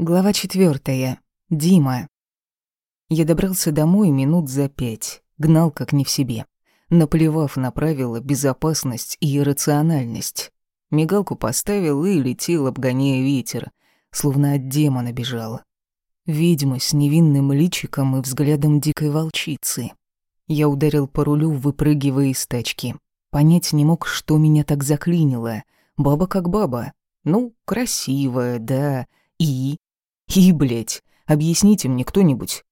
Глава четвертая. Дима. Я добрался домой минут за пять, гнал как не в себе, наплевав на правила безопасность и рациональность. Мигалку поставил и летел, обгоняя ветер, словно от демона бежал. Ведьма с невинным личиком и взглядом дикой волчицы. Я ударил по рулю, выпрыгивая из тачки. Понять не мог, что меня так заклинило. Баба как баба. Ну, красивая, да. И и, блядь, объясните мне кто-нибудь.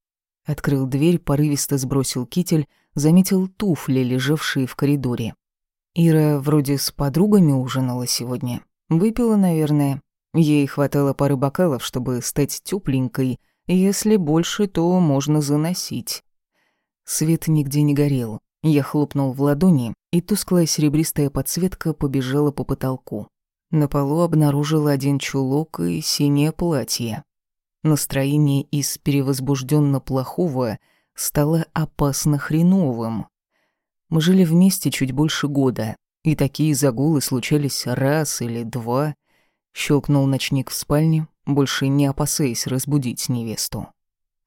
Открыл дверь, порывисто сбросил китель, заметил туфли, лежавшие в коридоре. Ира вроде с подругами ужинала сегодня. Выпила, наверное. Ей хватало пары бокалов, чтобы стать тёпленькой. Если больше, то можно заносить. Свет нигде не горел. Я хлопнул в ладони, и тусклая серебристая подсветка побежала по потолку. На полу обнаружил один чулок и синее платье. Настроение из перевозбужденно плохого стало опасно хреновым. Мы жили вместе чуть больше года, и такие загулы случались раз или два. Щелкнул ночник в спальне, больше не опасаясь разбудить невесту.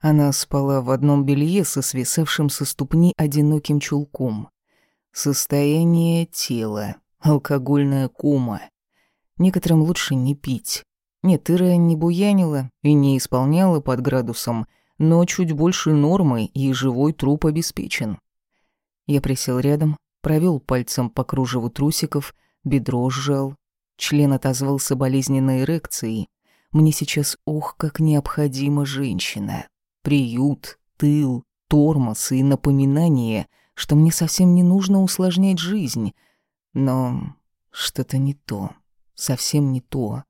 Она спала в одном белье со свисавшим со ступни одиноким чулком. Состояние тела, алкогольная кома. Некоторым лучше не пить. Нет, Ира не буянила и не исполняла под градусом, но чуть больше нормы и живой труп обеспечен. Я присел рядом, провел пальцем по кружеву трусиков, бедро сжал. Член отозвался болезненной эрекцией. Мне сейчас ох, как необходима женщина. Приют, тыл, тормоз и напоминание, что мне совсем не нужно усложнять жизнь. Но что-то не то, совсем не то.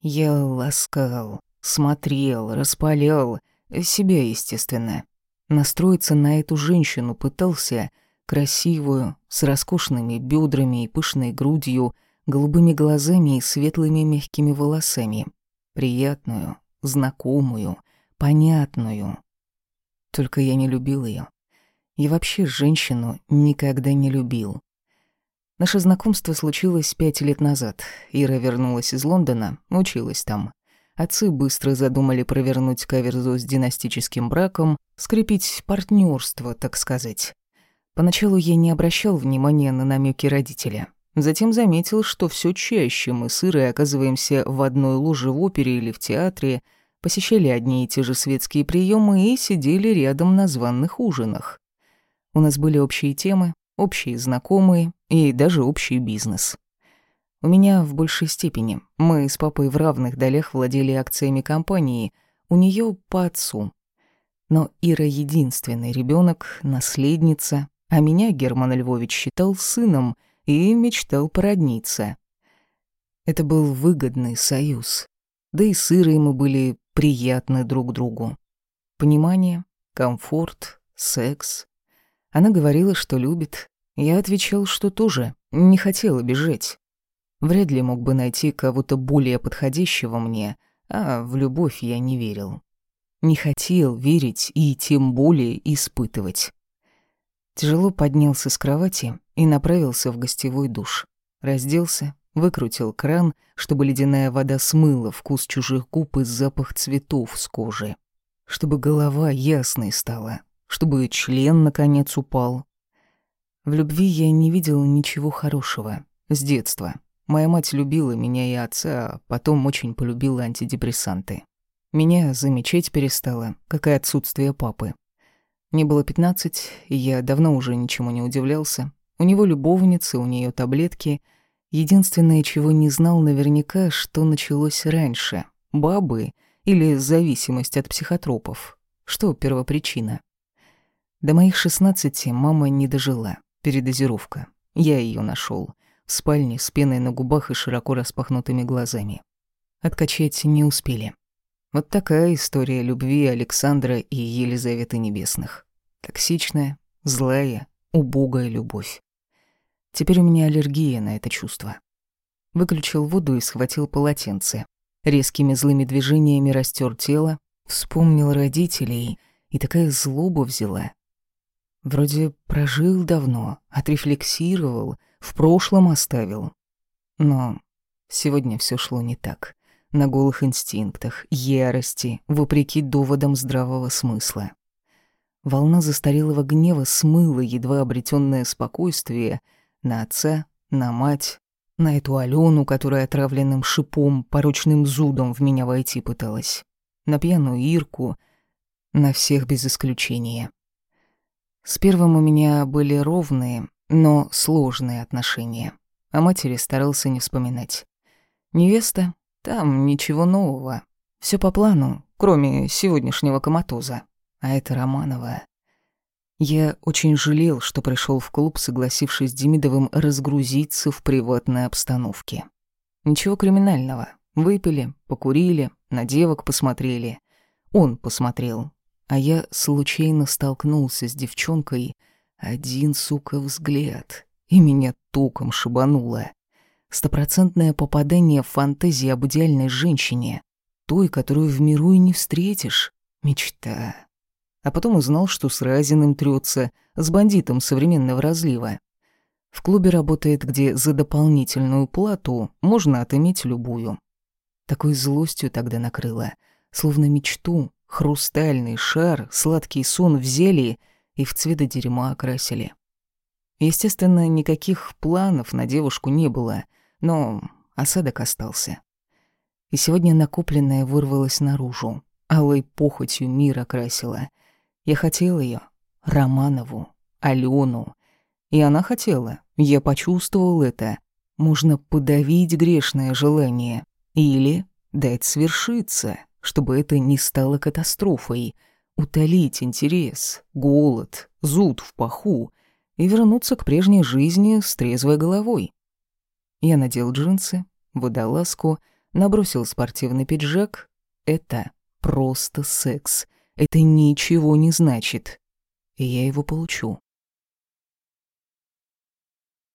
Я ласкал, смотрел, распалял, себя, естественно. Настроиться на эту женщину пытался, красивую, с роскошными бедрами и пышной грудью, голубыми глазами и светлыми мягкими волосами. Приятную, знакомую, понятную. Только я не любил ее. И вообще женщину никогда не любил. Наше знакомство случилось пять лет назад. Ира вернулась из Лондона, училась там. Отцы быстро задумали провернуть каверзу с династическим браком, скрепить партнерство, так сказать. Поначалу я не обращал внимания на намеки родителя. Затем заметил, что все чаще мы с Ирой оказываемся в одной луже в опере или в театре, посещали одни и те же светские приемы и сидели рядом на званных ужинах. У нас были общие темы, общие знакомые и даже общий бизнес. У меня в большей степени. Мы с папой в равных долях владели акциями компании, у нее по отцу. Но Ира единственный ребенок, наследница, а меня Герман Львович считал сыном и мечтал породниться. Это был выгодный союз. Да и с Ирой мы были приятны друг другу. Понимание, комфорт, секс, она говорила, что любит. Я отвечал, что тоже. Не хотела бежать. Вряд ли мог бы найти кого-то более подходящего мне, а в любовь я не верил. Не хотел верить и тем более испытывать. Тяжело поднялся с кровати и направился в гостевой душ. Разделся, выкрутил кран, чтобы ледяная вода смыла вкус чужих губ и запах цветов с кожи. Чтобы голова ясной стала, чтобы член наконец упал. В любви я не видел ничего хорошего. С детства. Моя мать любила меня и отца, а потом очень полюбила антидепрессанты. Меня замечать перестала, как и отсутствие папы. Мне было пятнадцать, и я давно уже ничему не удивлялся. У него любовницы, у нее таблетки. Единственное, чего не знал наверняка, что началось раньше. Бабы или зависимость от психотропов. Что первопричина? До моих шестнадцати мама не дожила. Передозировка. Я ее нашел В спальне с пеной на губах и широко распахнутыми глазами. Откачать не успели. Вот такая история любви Александра и Елизаветы Небесных. Токсичная, злая, убогая любовь. Теперь у меня аллергия на это чувство. Выключил воду и схватил полотенце. Резкими злыми движениями растер тело, вспомнил родителей, и такая злоба взяла, Вроде прожил давно, отрефлексировал, в прошлом оставил. Но сегодня все шло не так. на голых инстинктах, ярости, вопреки доводам здравого смысла. Волна застарелого гнева смыла едва обретенное спокойствие на отца, на мать, на эту Алену, которая отравленным шипом, порочным зудом в меня войти пыталась, на пьяную Ирку, на всех без исключения. С первым у меня были ровные, но сложные отношения. О матери старался не вспоминать. Невеста? Там ничего нового. Все по плану, кроме сегодняшнего коматоза. А это Романова. Я очень жалел, что пришел в клуб, согласившись с Демидовым разгрузиться в приватной обстановке. Ничего криминального. Выпили, покурили, на девок посмотрели. Он посмотрел. А я случайно столкнулся с девчонкой. Один, сука, взгляд. И меня током шибануло. Стопроцентное попадание в фантазии об идеальной женщине. Той, которую в миру и не встретишь. Мечта а потом узнал, что с Разиным трется, с бандитом современного разлива. В клубе работает, где за дополнительную плату можно отыметь любую. Такой злостью тогда накрыло, словно мечту, хрустальный шар, сладкий сон взяли и в цвета дерьма окрасили. Естественно, никаких планов на девушку не было, но осадок остался. И сегодня накопленное вырвалось наружу, алой похотью мир окрасила — я хотел ее, Романову, Алену. И она хотела, я почувствовал это. Можно подавить грешное желание или дать свершиться, чтобы это не стало катастрофой, утолить интерес, голод, зуд в паху и вернуться к прежней жизни с трезвой головой. Я надел джинсы, водолазку, набросил спортивный пиджак. Это просто секс — это ничего не значит. И я его получу.